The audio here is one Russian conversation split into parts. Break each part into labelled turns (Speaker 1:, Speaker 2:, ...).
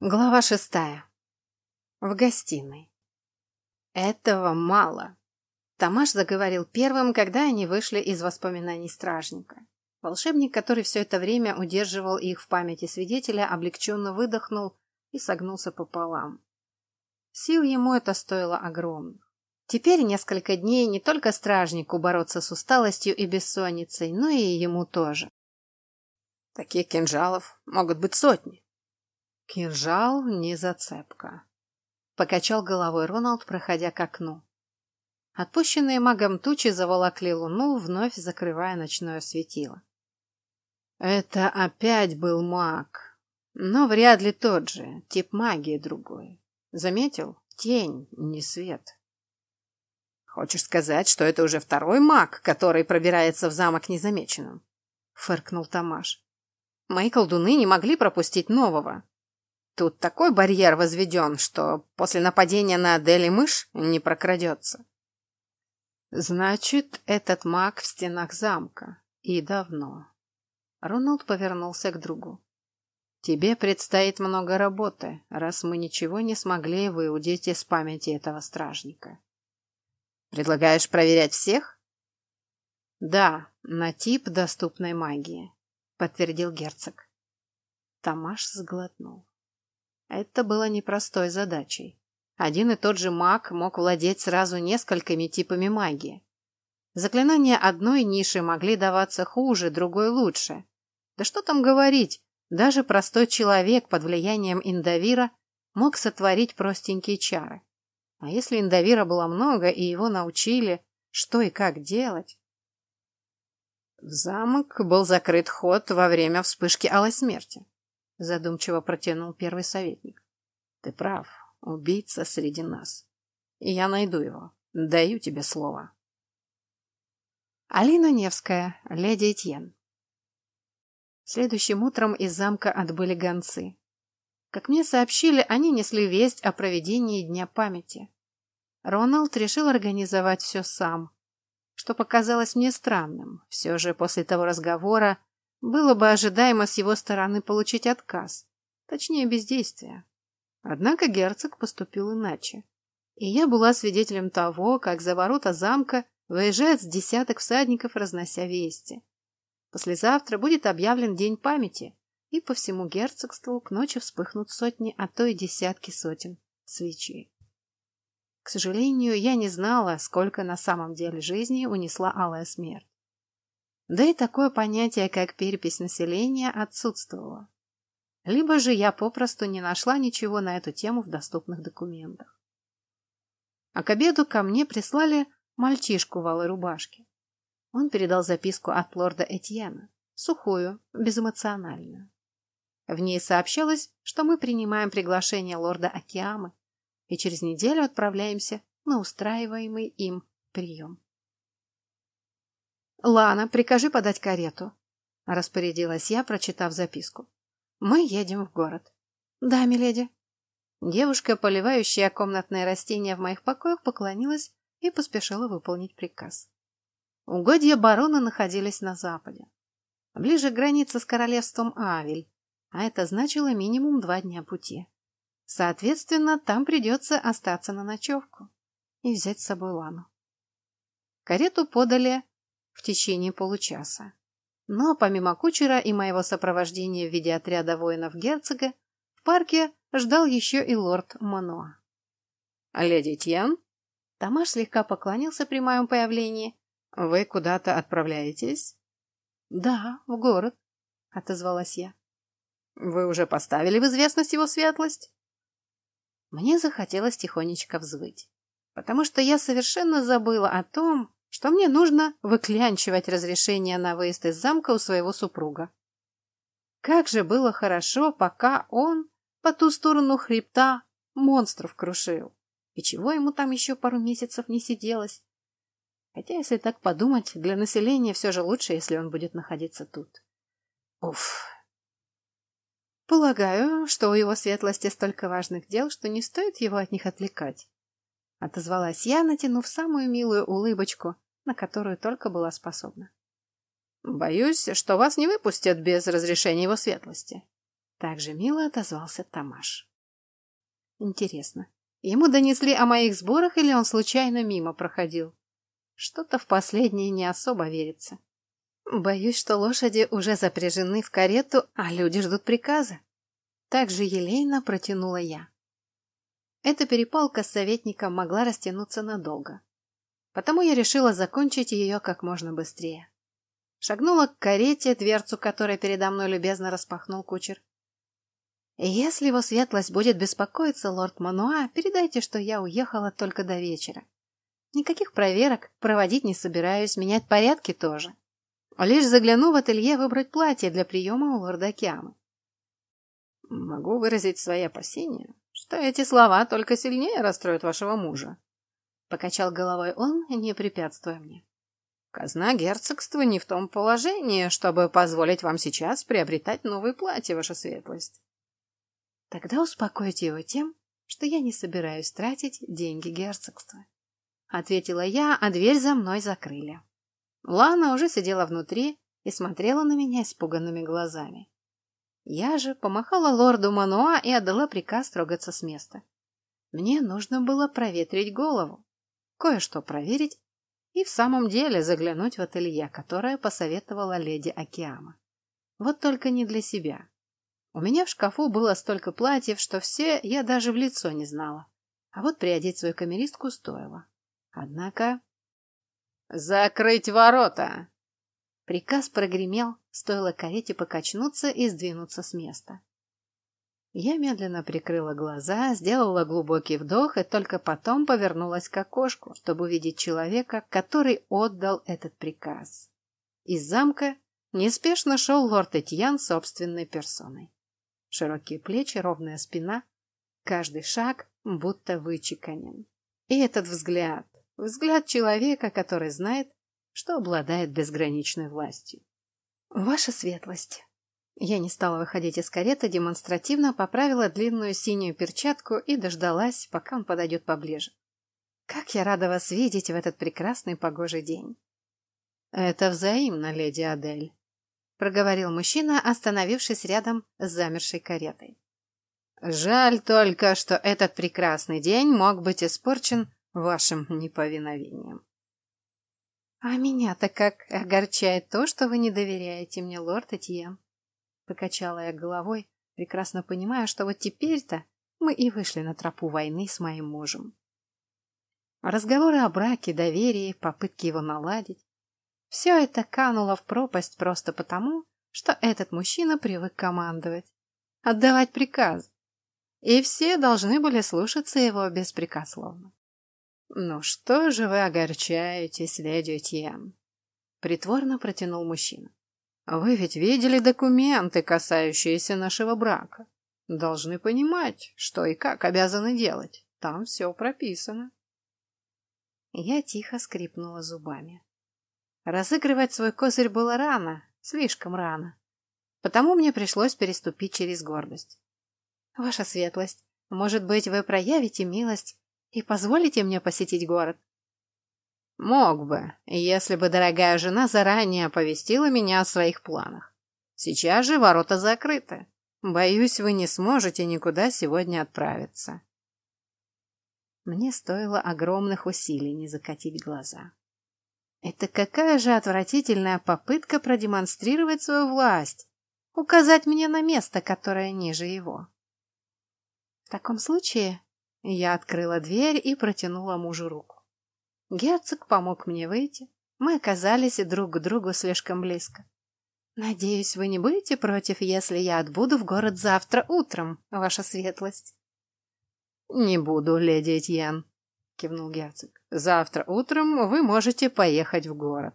Speaker 1: Глава шестая. В гостиной. Этого мало. Тамаш заговорил первым, когда они вышли из воспоминаний стражника. Волшебник, который все это время удерживал их в памяти свидетеля, облегченно выдохнул и согнулся пополам. Сил ему это стоило огромных. Теперь несколько дней не только стражнику бороться с усталостью и бессонницей, но и ему тоже.
Speaker 2: Таких кинжалов могут быть сотни.
Speaker 1: Кинжал не зацепка. Покачал головой Роналд, проходя к окну. Отпущенные магом тучи заволокли луну, вновь закрывая ночное светило. Это опять был маг. Но вряд ли тот же, тип магии другой. Заметил? Тень, не свет.
Speaker 2: Хочешь сказать, что это уже второй маг, который пробирается в замок незамеченным?
Speaker 1: Фыркнул Тамаш. Мои колдуны не могли пропустить нового. Тут такой барьер возведен, что после нападения на Адели мышь не прокрадется. Значит, этот маг в стенах замка. И давно. Роналд повернулся к другу. Тебе предстоит много работы, раз мы ничего не смогли выудить из памяти этого стражника.
Speaker 2: Предлагаешь проверять всех?
Speaker 1: Да, на тип доступной магии, подтвердил герцог. Тамаш сглотнул. Это было непростой задачей. Один и тот же маг мог владеть сразу несколькими типами магии. Заклинания одной ниши могли даваться хуже, другой лучше. Да что там говорить, даже простой человек под влиянием индавира мог сотворить простенькие чары. А если индавира было много и его научили, что и как делать? В замок был закрыт ход во время вспышки алой смерти задумчиво протянул первый советник. Ты прав, убийца среди нас. И я найду его. Даю тебе слово. Алина Невская, леди Этьен. Следующим утром из замка отбыли гонцы. Как мне сообщили, они несли весть о проведении Дня памяти. Роналд решил организовать все сам, что показалось мне странным. Все же после того разговора было бы ожидаемо с его стороны получить отказ, точнее бездействие. Однако герцог поступил иначе. И я была свидетелем того, как за ворота замка выезжает с десяток всадников, разнося вести. Послезавтра будет объявлен День памяти, и по всему герцогству к ночи вспыхнут сотни, а то и десятки сотен свечей. К сожалению, я не знала, сколько на самом деле жизни унесла алая смерть. Да и такое понятие, как перепись населения, отсутствовало. Либо же я попросту не нашла ничего на эту тему в доступных документах. А к обеду ко мне прислали мальчишку в алой рубашке. Он передал записку от лорда Этьена, сухую, безэмоциональную. В ней сообщалось, что мы принимаем приглашение лорда Акиамы и через неделю отправляемся на устраиваемый им прием. «Лана, прикажи подать карету», — распорядилась я, прочитав записку. «Мы едем в город». «Да, миледи». Девушка, поливающая комнатные растения в моих покоях, поклонилась и поспешила выполнить приказ. Угодья барона находились на западе, ближе к границе с королевством Авель, а это значило минимум два дня пути. Соответственно, там придется остаться на ночевку и взять с собой Лану. Карету подали в течение получаса. Но помимо кучера и моего сопровождения в виде отряда воинов герцога, в парке ждал еще и лорд Маноа.
Speaker 2: «Леди Тьен?»
Speaker 1: Тамаш слегка поклонился при моем появлении.
Speaker 2: «Вы куда-то отправляетесь?»
Speaker 1: «Да, в город», — отозвалась я.
Speaker 2: «Вы уже поставили в известность его светлость?»
Speaker 1: Мне захотелось тихонечко взвыть, потому что я совершенно забыла о том, что мне нужно выклянчивать разрешение на выезд из замка у своего супруга. Как же было хорошо, пока он по ту сторону хребта монстров крушил. И чего ему там еще пару месяцев не сиделось? Хотя, если так подумать, для населения все же лучше, если он будет находиться тут. Уф. Полагаю, что у его светлости столько важных дел, что не стоит его от них отвлекать. Отозвалась я, натянув самую милую улыбочку, на которую только была способна.
Speaker 2: «Боюсь, что вас не выпустят без разрешения его светлости»,
Speaker 1: Также мило отозвался Тамаш. Интересно, ему донесли о моих сборах или он случайно мимо проходил? Что-то в последнее не особо верится. Боюсь, что лошади уже запряжены в карету, а люди ждут приказа. Так же елейно протянула я. Эта перепалка с советником могла растянуться надолго. Потому я решила закончить ее как можно быстрее. Шагнула к карете, дверцу которой передо мной любезно распахнул кучер. «Если его светлость будет беспокоиться, лорд Мануа, передайте, что я уехала только до вечера. Никаких проверок проводить не собираюсь, менять порядки тоже. Лишь загляну в ателье выбрать платье для приема у лорда Киамы.
Speaker 2: Могу выразить свои опасения, что эти слова только сильнее расстроят вашего мужа.
Speaker 1: Покачал головой он, не препятствуя мне.
Speaker 2: Казна герцогства не в том положении, чтобы позволить вам сейчас приобретать новые платья, ваша светлость.
Speaker 1: Тогда успокойте его тем, что я не собираюсь тратить деньги герцогства. Ответила я, а дверь за мной закрыли. Лана уже сидела внутри и смотрела на меня испуганными глазами. Я же помахала лорду Мануа и отдала приказ трогаться с места. Мне нужно было проветрить голову, кое-что проверить и в самом деле заглянуть в ателье, которое посоветовала леди Акиама. Вот только не для себя. У меня в шкафу было столько платьев, что все я даже в лицо не знала. А вот приодеть свою камеристку стоило. Однако... «Закрыть ворота!» Приказ прогремел, стоило карете покачнуться и сдвинуться с места. Я медленно прикрыла глаза, сделала глубокий вдох и только потом повернулась к окошку, чтобы увидеть человека, который отдал этот приказ. Из замка неспешно шел лорд Этьян собственной персоной. Широкие плечи, ровная спина, каждый шаг будто вычеканен. И этот взгляд, взгляд человека, который знает, что обладает безграничной властью. Ваша светлость. Я не стала выходить из кареты, демонстративно поправила длинную синюю перчатку и дождалась, пока он подойдет поближе. Как я рада вас видеть в этот прекрасный погожий день. Это взаимно, леди Адель, проговорил мужчина, остановившись рядом с замершей каретой. Жаль только, что этот прекрасный день мог быть испорчен вашим неповиновением. «А меня-то как огорчает то, что вы не доверяете мне, лорд Этьен!» Покачала я головой, прекрасно понимая, что вот теперь-то мы и вышли на тропу войны с моим мужем. Разговоры о браке, доверии, попытки его наладить — все это кануло в пропасть просто потому, что этот мужчина привык командовать, отдавать приказ, и все должны были слушаться его беспрекословно. «Ну что же вы огорчаетесь, леди Этьен?» Притворно протянул мужчина. «Вы ведь видели документы, касающиеся нашего брака. Должны понимать, что и как обязаны делать. Там все прописано». Я тихо скрипнула зубами. Разыгрывать свой козырь было рано, слишком рано. Потому мне пришлось переступить через гордость. «Ваша светлость, может быть, вы проявите милость и позволите мне посетить город? Мог бы, если бы дорогая жена заранее оповестила меня о своих планах. Сейчас же ворота закрыты. Боюсь, вы не сможете никуда сегодня отправиться. Мне стоило огромных усилий не закатить глаза. Это какая же отвратительная попытка продемонстрировать свою власть, указать мне на место, которое ниже его. В таком случае я открыла дверь и протянула мужу руку. Герцог помог мне выйти. Мы оказались друг к другу слишком близко. Надеюсь, вы не будете против, если я отбуду в город завтра утром, ваша светлость. Не буду, леди Этьен, кивнул герцог. Завтра утром вы можете поехать в город.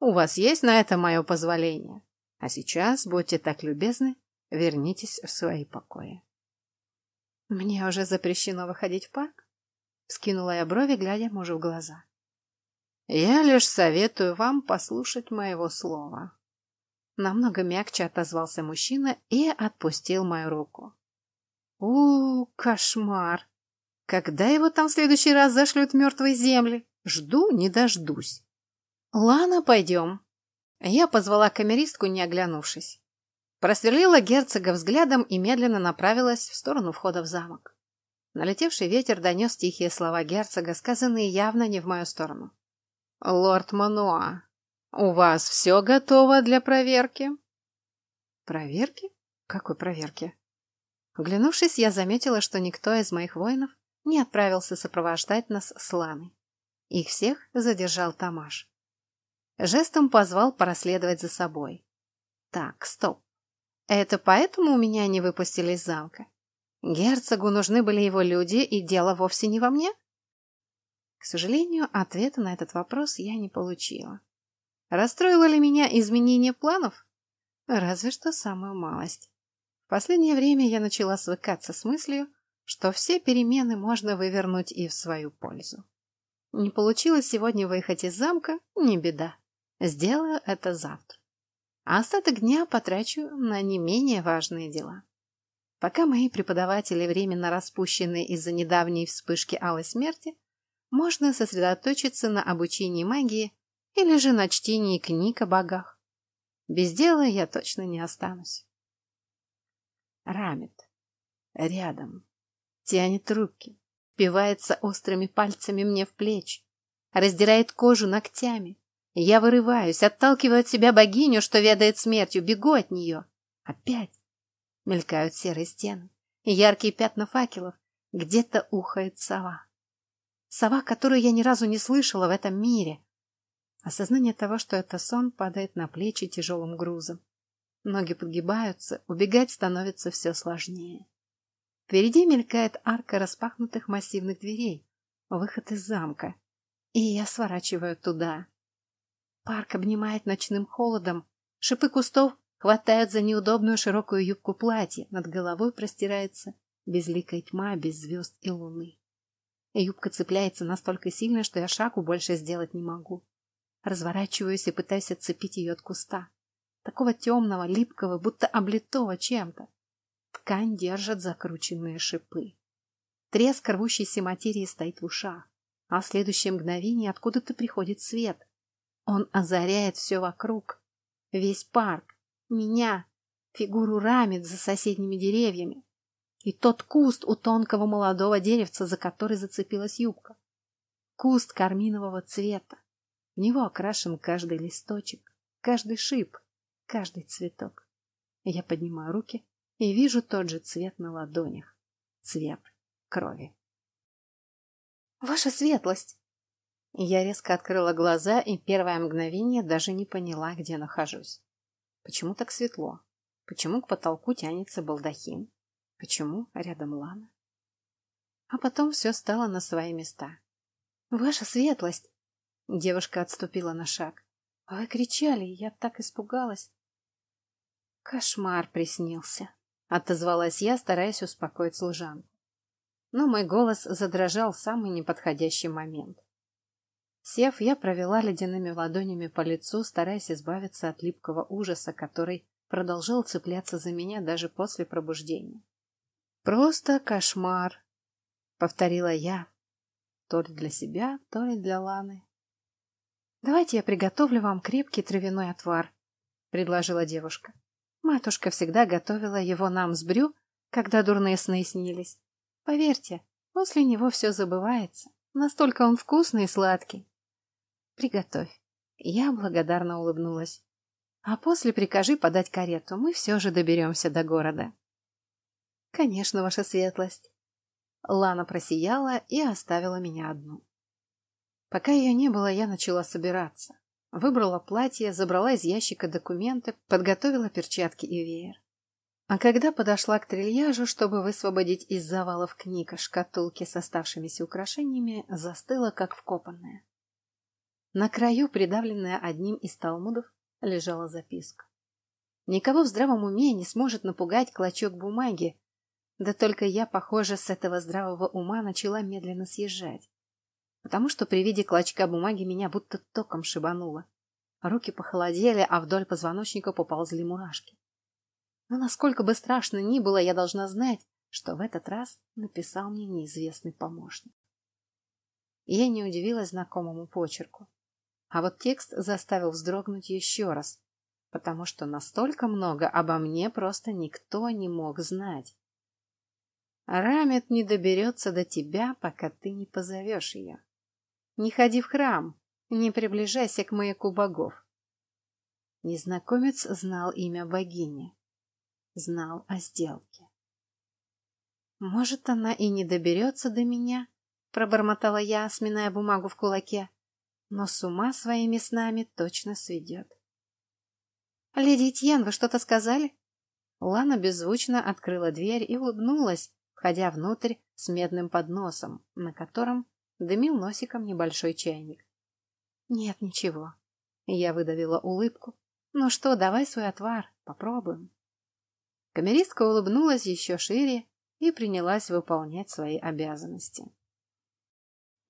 Speaker 1: У вас есть на это мое позволение. А сейчас, будьте так любезны, вернитесь в свои покои. «Мне уже запрещено выходить в парк?» Скинула я брови, глядя мужу в глаза. «Я лишь советую вам послушать моего слова». Намного мягче отозвался мужчина и отпустил мою руку. у кошмар! Когда его там в следующий раз зашлют в мертвые земли? Жду, не дождусь. Лана, пойдем. Я позвала камеристку, не оглянувшись. Просверлила герцога взглядом и медленно направилась в сторону входа в замок. Налетевший ветер донес тихие слова герцога, сказанные явно не в мою сторону. «Лорд Мануа, у вас все готово для проверки?» «Проверки? Какой проверки?» Оглянувшись, я заметила, что никто из моих воинов не отправился сопровождать нас с Ланой. Их всех задержал Тамаш. Жестом позвал проследовать за собой. Так, стоп. Это поэтому меня не выпустили из замка? Герцогу нужны были его люди, и дело вовсе не во мне? К сожалению, ответа на этот вопрос я не получила. Расстроило ли меня изменение планов? Разве что самую малость. В последнее время я начала свыкаться с мыслью, что все перемены можно вывернуть и в свою пользу. Не получилось сегодня выехать из замка – не беда. Сделаю это завтра. А остаток дня потрачу на не менее важные дела. Пока мои преподаватели временно распущены из-за недавней вспышки алой смерти, можно сосредоточиться на обучении магии или же на чтении книг о богах. Без дела я точно не останусь. Рамит. Рядом. Тянет руки. Впивается острыми пальцами мне в плечи. Раздирает кожу ногтями. Я вырываюсь, отталкиваю от себя богиню, что ведает смертью, бегу от нее. Опять. Мелькают серые стены. Яркие пятна факелов. Где-то ухает сова. Сова, которую я ни разу не слышала в этом мире. Осознание того, что это сон, падает на плечи тяжелым грузом. Ноги подгибаются, убегать становится все сложнее. Впереди мелькает арка распахнутых массивных дверей, выход из замка, и я сворачиваю туда. Парк обнимает ночным холодом, шипы кустов хватают за неудобную широкую юбку платья, над головой простирается безликая тьма без звезд и луны. Юбка цепляется настолько сильно, что я шагу больше сделать не могу. Разворачиваюсь и пытаюсь отцепить ее от куста такого темного, липкого, будто облитого чем-то. Ткань держат закрученные шипы. Треск рвущейся материи стоит в ушах, а в следующее мгновение откуда-то приходит свет. Он озаряет все вокруг. Весь парк, меня, фигуру рамит за соседними деревьями. И тот куст у тонкого молодого деревца, за который зацепилась юбка. Куст карминового цвета. В него окрашен каждый листочек, каждый шип, каждый цветок. Я поднимаю руки и вижу тот же цвет на ладонях. Цвет крови. Ваша светлость! Я резко открыла глаза и первое мгновение даже не поняла, где нахожусь. Почему так светло? Почему к потолку тянется балдахин? Почему рядом Лана? А потом все стало на свои места. «Ваша светлость!» Девушка отступила на шаг. «Вы кричали, я так испугалась. Кошмар приснился, отозвалась я, стараясь успокоить служанку. Но мой голос задрожал в самый неподходящий момент. Сев, я провела ледяными ладонями по лицу, стараясь избавиться от липкого ужаса, который продолжал цепляться за меня даже после пробуждения. «Просто кошмар», — повторила я, то ли для себя, то ли для Ланы. «Давайте я приготовлю вам крепкий травяной отвар», — предложила девушка. Матушка всегда готовила его нам с брю, когда дурные сны снились. Поверьте, после него все забывается. Настолько он вкусный и сладкий. Приготовь. Я благодарно улыбнулась. А после прикажи подать карету, мы все же доберемся до города. Конечно, ваша светлость. Лана просияла и оставила меня одну. Пока ее не было, я начала собираться. Выбрала платье, забрала из ящика документы, подготовила перчатки и веер. А когда подошла к трильяжу, чтобы высвободить из завалов книг шкатулки с оставшимися украшениями, застыла как вкопанная. На краю, придавленная одним из талмудов, лежала записка. Никого в здравом уме не сможет напугать клочок бумаги, да только я, похоже, с этого здравого ума начала медленно съезжать потому что при виде клочка бумаги меня будто током шибануло. Руки похолодели, а вдоль позвоночника поползли мурашки. Но насколько бы страшно ни было, я должна знать, что в этот раз написал мне неизвестный помощник. Я не удивилась знакомому почерку. А вот текст заставил вздрогнуть еще раз. потому что настолько много обо мне просто никто не мог знать. Рамет не доберется до тебя, пока ты не позовешь ее. Не ходи в храм, не приближайся к маяку богов. Незнакомец знал имя богини, знал о сделке. Может, она и не доберется до меня, пробормотала я, сминая бумагу в кулаке, но с ума своими снами точно сведет. «Леди Этьен, вы что-то сказали?» Лана беззвучно открыла дверь и улыбнулась, входя внутрь с медным подносом, на котором дымил носиком небольшой чайник. «Нет, ничего». Я выдавила улыбку. «Ну что, давай свой отвар, попробуем». Камеристка улыбнулась еще шире и принялась выполнять свои обязанности.